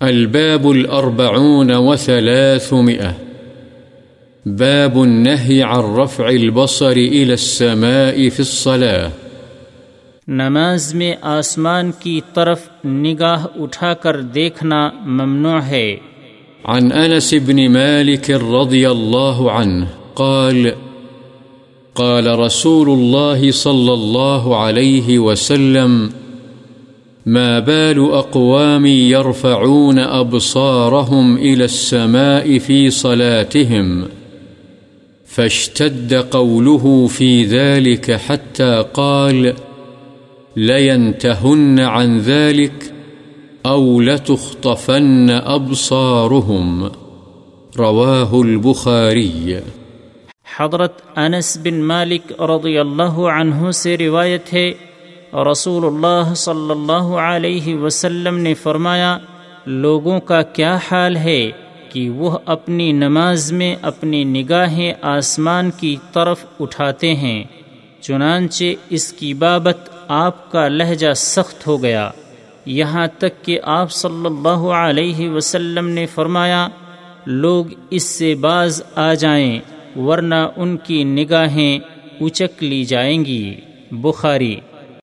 الباب الأربعون وثلاثمئة باب النهي عن رفع البصر إلى السماء في الصلاة. نماز میں آسمان کی طرف نگاہ اٹھا کر دیکھنا ممنوع ہے۔ عن أنس بن مالك رضي الله عنه قال قال رسول الله صلى الله عليه وسلم ما بال أقوام يرفعون أبصارهم إلى السماء في صلاتهم فاشتد قوله في ذلك حتى قال لينتهن عن ذلك أو لتخطفن أبصارهم رواه البخاري. حضرت انس بن مالک رضی اللہ عنہ سے روایت ہے رسول اللہ صلی اللہ علیہ وسلم نے فرمایا، لوگوں کا کیا حال ہے کہ وہ اپنی نماز میں اپنی نگاہیں آسمان کی طرف اٹھاتے ہیں، چنانچہ اس کی بابت آپ کا لہجہ سخت ہو گیا۔ یہاں تک کہ آپ صلی اللہ علیہ وسلم نے فرمایا، لوگ اس سے باز آ جائیں، ورنہ ان کی نگاہیں اچک لی جائیں گی۔ بخاری